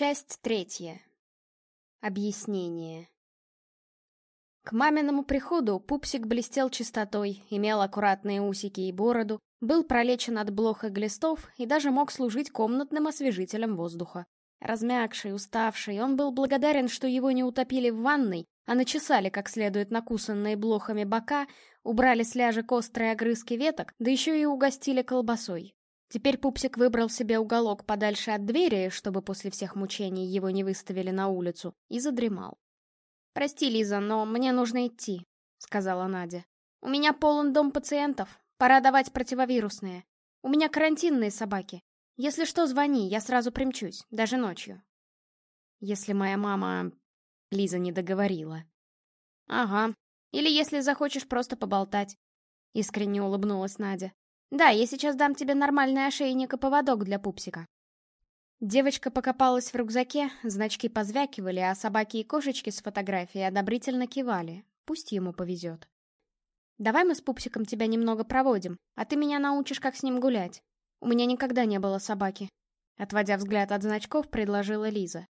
Часть третья. Объяснение. К маминому приходу пупсик блестел чистотой, имел аккуратные усики и бороду, был пролечен от блох и глистов и даже мог служить комнатным освежителем воздуха. Размягший, уставший, он был благодарен, что его не утопили в ванной, а начесали как следует накусанные блохами бока, убрали с ляжек острые огрызки веток, да еще и угостили колбасой. Теперь Пупсик выбрал себе уголок подальше от двери, чтобы после всех мучений его не выставили на улицу, и задремал. «Прости, Лиза, но мне нужно идти», — сказала Надя. «У меня полон дом пациентов. Пора давать противовирусные. У меня карантинные собаки. Если что, звони, я сразу примчусь, даже ночью». «Если моя мама...» — Лиза не договорила. «Ага. Или если захочешь просто поболтать», — искренне улыбнулась Надя. Да, я сейчас дам тебе нормальный ошейник и поводок для пупсика. Девочка покопалась в рюкзаке, значки позвякивали, а собаки и кошечки с фотографией одобрительно кивали. Пусть ему повезет. Давай мы с пупсиком тебя немного проводим, а ты меня научишь, как с ним гулять. У меня никогда не было собаки. Отводя взгляд от значков, предложила Лиза.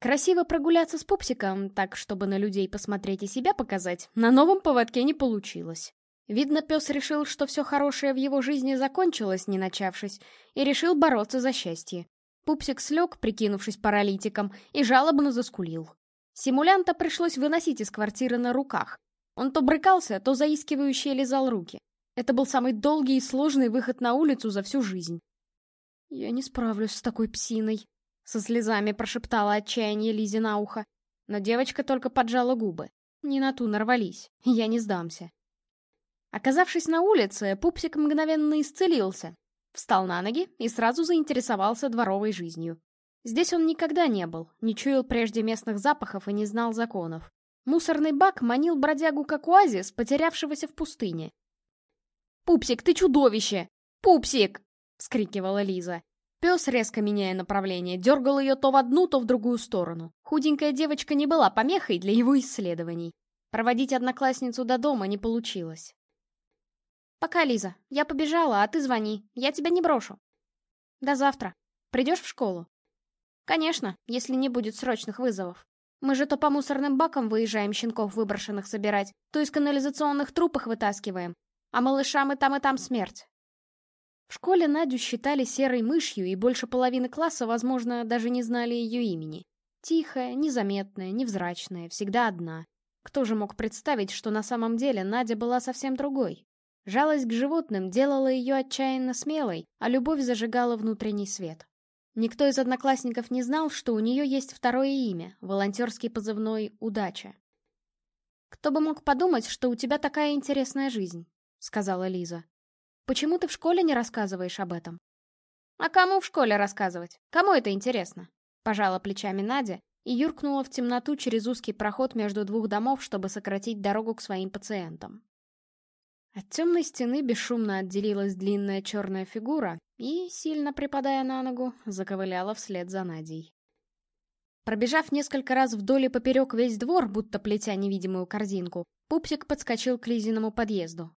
Красиво прогуляться с пупсиком, так, чтобы на людей посмотреть и себя показать, на новом поводке не получилось. Видно, пес решил, что все хорошее в его жизни закончилось, не начавшись, и решил бороться за счастье. Пупсик слег, прикинувшись паралитиком, и жалобно заскулил. Симулянта пришлось выносить из квартиры на руках. Он то брыкался, то заискивающе лизал руки. Это был самый долгий и сложный выход на улицу за всю жизнь. «Я не справлюсь с такой псиной», — со слезами прошептала отчаяние Лизе на ухо. Но девочка только поджала губы. «Не на ту нарвались, я не сдамся». Оказавшись на улице, пупсик мгновенно исцелился. Встал на ноги и сразу заинтересовался дворовой жизнью. Здесь он никогда не был, не чуял прежде местных запахов и не знал законов. Мусорный бак манил бродягу как оазис, потерявшегося в пустыне. «Пупсик, ты чудовище! Пупсик!» — вскрикивала Лиза. Пес, резко меняя направление, дергал ее то в одну, то в другую сторону. Худенькая девочка не была помехой для его исследований. Проводить одноклассницу до дома не получилось. «Пока, Лиза. Я побежала, а ты звони. Я тебя не брошу». «До завтра. Придешь в школу?» «Конечно, если не будет срочных вызовов. Мы же то по мусорным бакам выезжаем щенков выброшенных собирать, то из канализационных труб вытаскиваем. А малышам и там, и там смерть». В школе Надю считали серой мышью, и больше половины класса, возможно, даже не знали ее имени. Тихая, незаметная, невзрачная, всегда одна. Кто же мог представить, что на самом деле Надя была совсем другой? Жалость к животным делала ее отчаянно смелой, а любовь зажигала внутренний свет. Никто из одноклассников не знал, что у нее есть второе имя, волонтерский позывной «Удача». «Кто бы мог подумать, что у тебя такая интересная жизнь», — сказала Лиза. «Почему ты в школе не рассказываешь об этом?» «А кому в школе рассказывать? Кому это интересно?» Пожала плечами Надя и юркнула в темноту через узкий проход между двух домов, чтобы сократить дорогу к своим пациентам. От темной стены бесшумно отделилась длинная черная фигура и, сильно припадая на ногу, заковыляла вслед за Надей. Пробежав несколько раз вдоль и поперек весь двор, будто плетя невидимую корзинку, пупсик подскочил к Лизиному подъезду.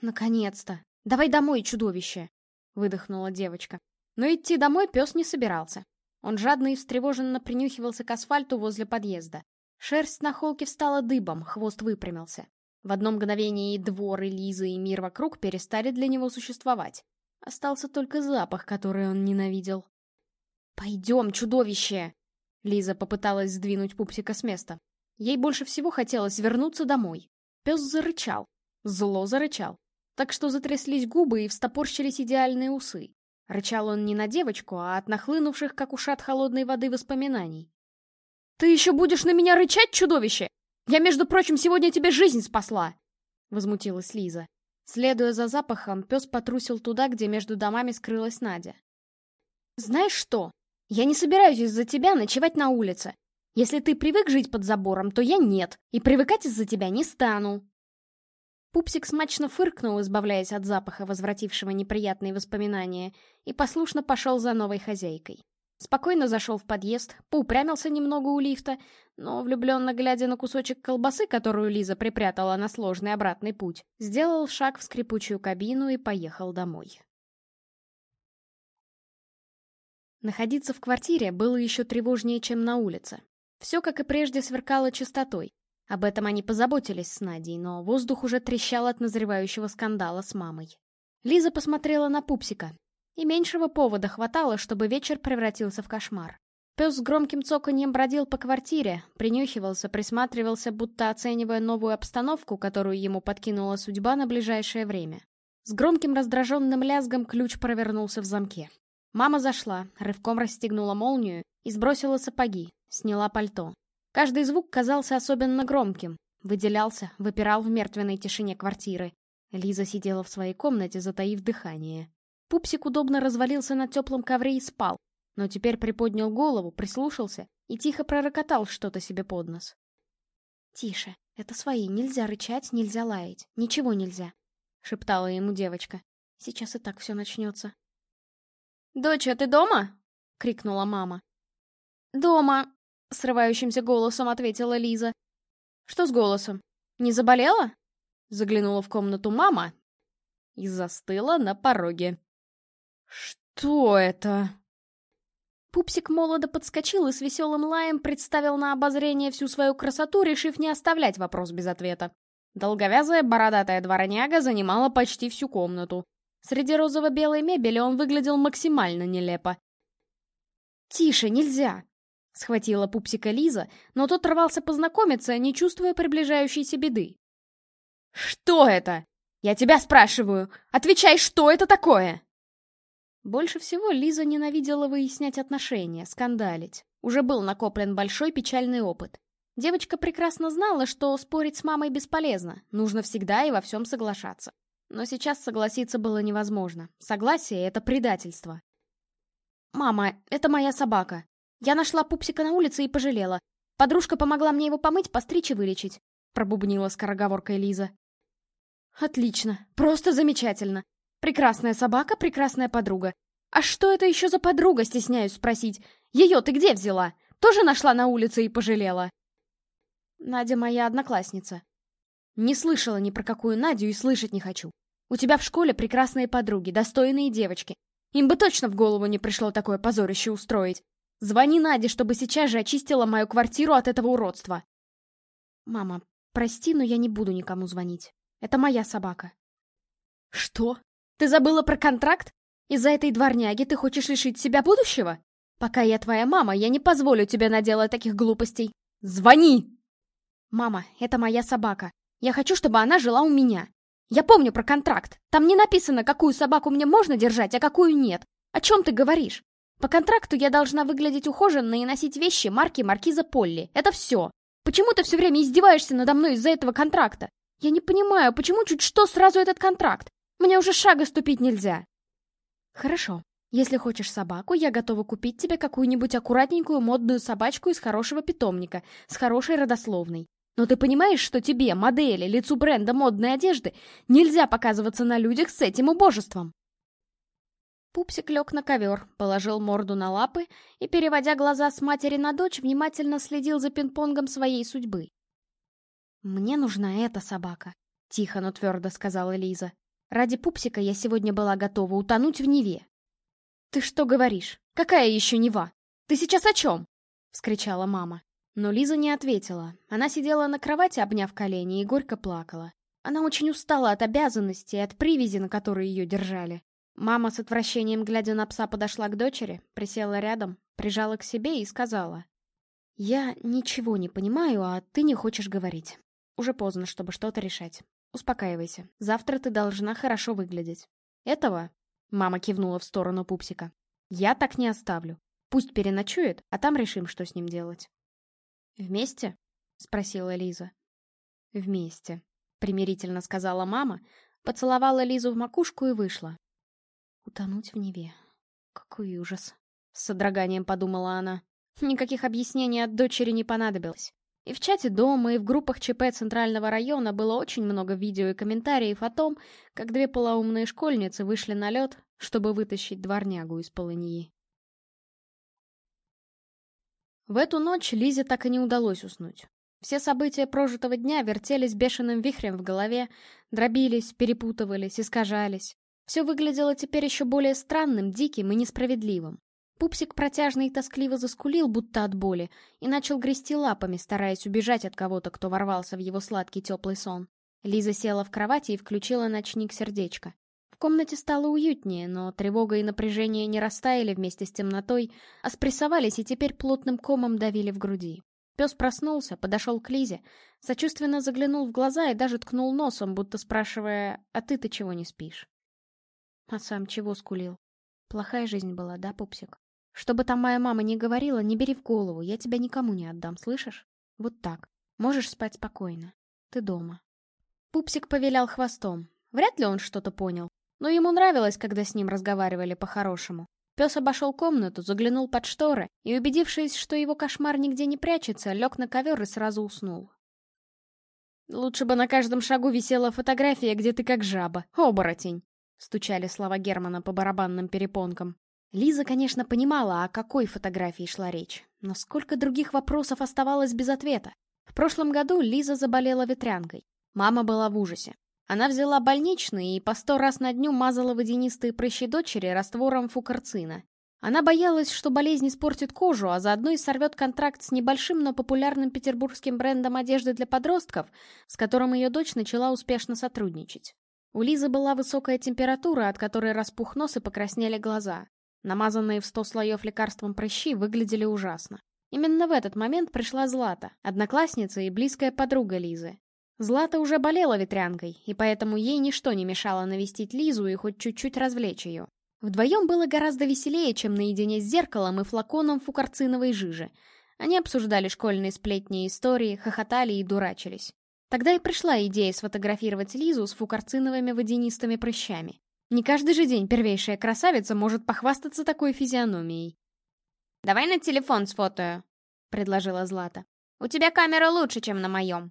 «Наконец-то! Давай домой, чудовище!» — выдохнула девочка. Но идти домой пес не собирался. Он жадно и встревоженно принюхивался к асфальту возле подъезда. Шерсть на холке встала дыбом, хвост выпрямился. В одно мгновение и двор, и Лиза, и мир вокруг перестали для него существовать. Остался только запах, который он ненавидел. «Пойдем, чудовище!» Лиза попыталась сдвинуть пупсика с места. Ей больше всего хотелось вернуться домой. Пес зарычал. Зло зарычал. Так что затряслись губы и встопорщились идеальные усы. Рычал он не на девочку, а от нахлынувших, как ушат холодной воды, воспоминаний. «Ты еще будешь на меня рычать, чудовище? Я, между прочим, сегодня тебе жизнь спасла!» Возмутилась Лиза. Следуя за запахом, пес потрусил туда, где между домами скрылась Надя. «Знаешь что? Я не собираюсь из-за тебя ночевать на улице. Если ты привык жить под забором, то я нет, и привыкать из-за тебя не стану». Пупсик смачно фыркнул, избавляясь от запаха, возвратившего неприятные воспоминания, и послушно пошел за новой хозяйкой. Спокойно зашел в подъезд, поупрямился немного у лифта, но, влюбленно глядя на кусочек колбасы, которую Лиза припрятала на сложный обратный путь, сделал шаг в скрипучую кабину и поехал домой. Находиться в квартире было еще тревожнее, чем на улице. Все, как и прежде, сверкало чистотой. Об этом они позаботились с Надей, но воздух уже трещал от назревающего скандала с мамой. Лиза посмотрела на пупсика. И меньшего повода хватало, чтобы вечер превратился в кошмар. Пес с громким цоканьем бродил по квартире, принюхивался, присматривался, будто оценивая новую обстановку, которую ему подкинула судьба на ближайшее время. С громким раздраженным лязгом ключ провернулся в замке. Мама зашла, рывком расстегнула молнию и сбросила сапоги, сняла пальто. Каждый звук казался особенно громким, выделялся, выпирал в мертвенной тишине квартиры. Лиза сидела в своей комнате, затаив дыхание. Пупсик удобно развалился на теплом ковре и спал, но теперь приподнял голову, прислушался и тихо пророкотал что-то себе под нос. «Тише, это свои, нельзя рычать, нельзя лаять, ничего нельзя», — шептала ему девочка. «Сейчас и так все начнется». «Доча, ты дома?» — крикнула мама. «Дома», — срывающимся голосом ответила Лиза. «Что с голосом? Не заболела?» Заглянула в комнату мама и застыла на пороге. «Что это?» Пупсик молодо подскочил и с веселым лаем представил на обозрение всю свою красоту, решив не оставлять вопрос без ответа. Долговязая бородатая дворняга занимала почти всю комнату. Среди розово-белой мебели он выглядел максимально нелепо. «Тише, нельзя!» — схватила пупсика Лиза, но тот рвался познакомиться, не чувствуя приближающейся беды. «Что это? Я тебя спрашиваю! Отвечай, что это такое?» Больше всего Лиза ненавидела выяснять отношения, скандалить. Уже был накоплен большой печальный опыт. Девочка прекрасно знала, что спорить с мамой бесполезно, нужно всегда и во всем соглашаться. Но сейчас согласиться было невозможно. Согласие — это предательство. «Мама, это моя собака. Я нашла пупсика на улице и пожалела. Подружка помогла мне его помыть, постричь и вылечить», — пробубнила скороговоркой Лиза. «Отлично. Просто замечательно. Прекрасная собака, прекрасная подруга. А что это еще за подруга, стесняюсь спросить? Ее ты где взяла? Тоже нашла на улице и пожалела?» «Надя моя одноклассница», не слышала ни про какую Надю и слышать не хочу. У тебя в школе прекрасные подруги, достойные девочки. Им бы точно в голову не пришло такое позорище устроить. Звони Наде, чтобы сейчас же очистила мою квартиру от этого уродства. Мама, прости, но я не буду никому звонить. Это моя собака. Что? Ты забыла про контракт? Из-за этой дворняги ты хочешь лишить себя будущего? Пока я твоя мама, я не позволю тебе наделать таких глупостей. Звони! Мама, это моя собака. Я хочу, чтобы она жила у меня. Я помню про контракт. Там не написано, какую собаку мне можно держать, а какую нет. О чем ты говоришь? По контракту я должна выглядеть ухоженной и носить вещи марки Маркиза Полли. Это все. Почему ты все время издеваешься надо мной из-за этого контракта? Я не понимаю, почему чуть что сразу этот контракт? Мне уже шага ступить нельзя. Хорошо. Если хочешь собаку, я готова купить тебе какую-нибудь аккуратненькую модную собачку из хорошего питомника, с хорошей родословной. Но ты понимаешь, что тебе, модели, лицу бренда модной одежды, нельзя показываться на людях с этим убожеством?» Пупсик лег на ковер, положил морду на лапы и, переводя глаза с матери на дочь, внимательно следил за пинг-понгом своей судьбы. «Мне нужна эта собака», — тихо, но твердо сказала Лиза. «Ради пупсика я сегодня была готова утонуть в Неве». «Ты что говоришь? Какая еще Нева? Ты сейчас о чем?» — вскричала мама. Но Лиза не ответила. Она сидела на кровати, обняв колени, и горько плакала. Она очень устала от обязанностей, от привязи, на которой ее держали. Мама с отвращением, глядя на пса, подошла к дочери, присела рядом, прижала к себе и сказала. «Я ничего не понимаю, а ты не хочешь говорить. Уже поздно, чтобы что-то решать. Успокаивайся. Завтра ты должна хорошо выглядеть. Этого...» Мама кивнула в сторону пупсика. «Я так не оставлю. Пусть переночует, а там решим, что с ним делать». «Вместе?» — спросила Лиза. «Вместе», — примирительно сказала мама, поцеловала Лизу в макушку и вышла. «Утонуть в Неве. Какой ужас!» — с содроганием подумала она. Никаких объяснений от дочери не понадобилось. И в чате дома, и в группах ЧП Центрального района было очень много видео и комментариев о том, как две полоумные школьницы вышли на лед, чтобы вытащить дворнягу из полыньи. В эту ночь Лизе так и не удалось уснуть. Все события прожитого дня вертелись бешеным вихрем в голове, дробились, перепутывались, искажались. Все выглядело теперь еще более странным, диким и несправедливым. Пупсик протяжно и тоскливо заскулил, будто от боли, и начал грести лапами, стараясь убежать от кого-то, кто ворвался в его сладкий теплый сон. Лиза села в кровати и включила ночник сердечко. В комнате стало уютнее, но тревога и напряжение не растаяли вместе с темнотой, а спрессовались и теперь плотным комом давили в груди. Пес проснулся, подошел к Лизе, сочувственно заглянул в глаза и даже ткнул носом, будто спрашивая, «А ты-то чего не спишь?» А сам чего скулил? Плохая жизнь была, да, пупсик? Что бы там моя мама ни говорила, не бери в голову, я тебя никому не отдам, слышишь? Вот так. Можешь спать спокойно. Ты дома. Пупсик повилял хвостом. Вряд ли он что-то понял. Но ему нравилось, когда с ним разговаривали по-хорошему. Пес обошел комнату, заглянул под шторы и, убедившись, что его кошмар нигде не прячется, лег на ковер и сразу уснул. «Лучше бы на каждом шагу висела фотография, где ты как жаба, оборотень!» — стучали слова Германа по барабанным перепонкам. Лиза, конечно, понимала, о какой фотографии шла речь, но сколько других вопросов оставалось без ответа. В прошлом году Лиза заболела ветрянкой. Мама была в ужасе. Она взяла больничный и по сто раз на дню мазала водянистые прыщи дочери раствором фукарцина. Она боялась, что болезнь испортит кожу, а заодно и сорвет контракт с небольшим, но популярным петербургским брендом одежды для подростков, с которым ее дочь начала успешно сотрудничать. У Лизы была высокая температура, от которой распух нос и покраснели глаза. Намазанные в сто слоев лекарством прыщи выглядели ужасно. Именно в этот момент пришла Злата, одноклассница и близкая подруга Лизы. Злата уже болела ветрянкой, и поэтому ей ничто не мешало навестить Лизу и хоть чуть-чуть развлечь ее. Вдвоем было гораздо веселее, чем наедине с зеркалом и флаконом фукарциновой жижи. Они обсуждали школьные сплетни и истории, хохотали и дурачились. Тогда и пришла идея сфотографировать Лизу с фукарциновыми водянистыми прыщами. Не каждый же день первейшая красавица может похвастаться такой физиономией. «Давай на телефон сфотою», — предложила Злата. «У тебя камера лучше, чем на моем».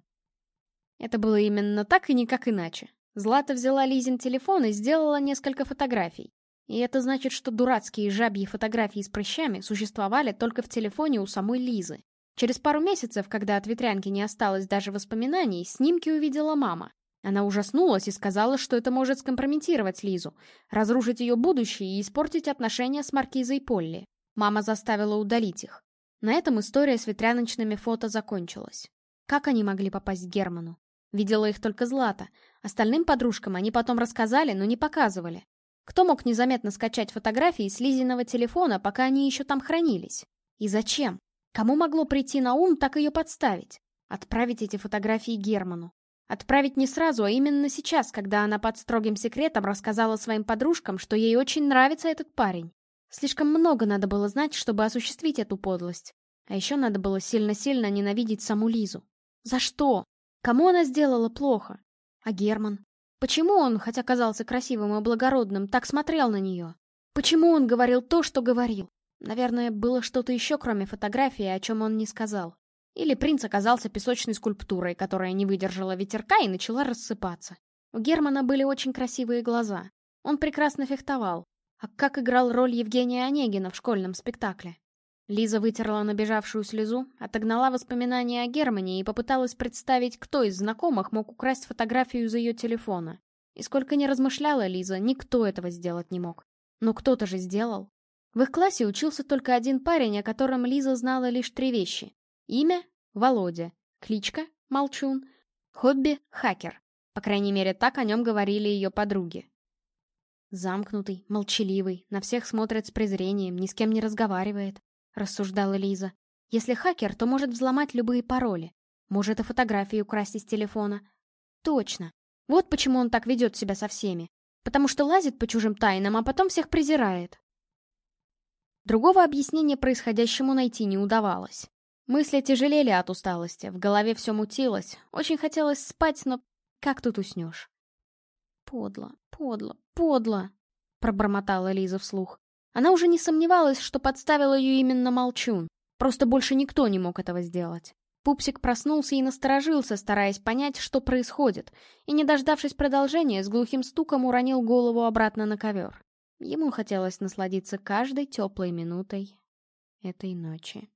Это было именно так и никак иначе. Злата взяла Лизин телефон и сделала несколько фотографий. И это значит, что дурацкие жабьи фотографии с прыщами существовали только в телефоне у самой Лизы. Через пару месяцев, когда от ветрянки не осталось даже воспоминаний, снимки увидела мама. Она ужаснулась и сказала, что это может скомпрометировать Лизу, разрушить ее будущее и испортить отношения с Маркизой Полли. Мама заставила удалить их. На этом история с ветряночными фото закончилась. Как они могли попасть к Герману? Видела их только Злата. Остальным подружкам они потом рассказали, но не показывали. Кто мог незаметно скачать фотографии с Лизиного телефона, пока они еще там хранились? И зачем? Кому могло прийти на ум так ее подставить? Отправить эти фотографии Герману. Отправить не сразу, а именно сейчас, когда она под строгим секретом рассказала своим подружкам, что ей очень нравится этот парень. Слишком много надо было знать, чтобы осуществить эту подлость. А еще надо было сильно-сильно ненавидеть саму Лизу. За что? Кому она сделала плохо? А Герман? Почему он, хотя казался красивым и благородным, так смотрел на нее? Почему он говорил то, что говорил? Наверное, было что-то еще, кроме фотографии, о чем он не сказал. Или принц оказался песочной скульптурой, которая не выдержала ветерка и начала рассыпаться. У Германа были очень красивые глаза. Он прекрасно фехтовал. А как играл роль Евгения Онегина в школьном спектакле? Лиза вытерла набежавшую слезу, отогнала воспоминания о Германе и попыталась представить, кто из знакомых мог украсть фотографию из ее телефона. И сколько ни размышляла Лиза, никто этого сделать не мог. Но кто-то же сделал. В их классе учился только один парень, о котором Лиза знала лишь три вещи. Имя — Володя. Кличка — Молчун. Хобби — хакер. По крайней мере, так о нем говорили ее подруги. Замкнутый, молчаливый, на всех смотрит с презрением, ни с кем не разговаривает, рассуждала Лиза. Если хакер, то может взломать любые пароли. Может и фотографии украсть из телефона. Точно. Вот почему он так ведет себя со всеми. Потому что лазит по чужим тайнам, а потом всех презирает. Другого объяснения происходящему найти не удавалось. Мысли тяжелели от усталости, в голове все мутилось. Очень хотелось спать, но как тут уснешь? Подло, подло, подло, пробормотала Лиза вслух. Она уже не сомневалась, что подставил ее именно Молчун. Просто больше никто не мог этого сделать. Пупсик проснулся и насторожился, стараясь понять, что происходит, и, не дождавшись продолжения, с глухим стуком уронил голову обратно на ковер. Ему хотелось насладиться каждой теплой минутой этой ночи.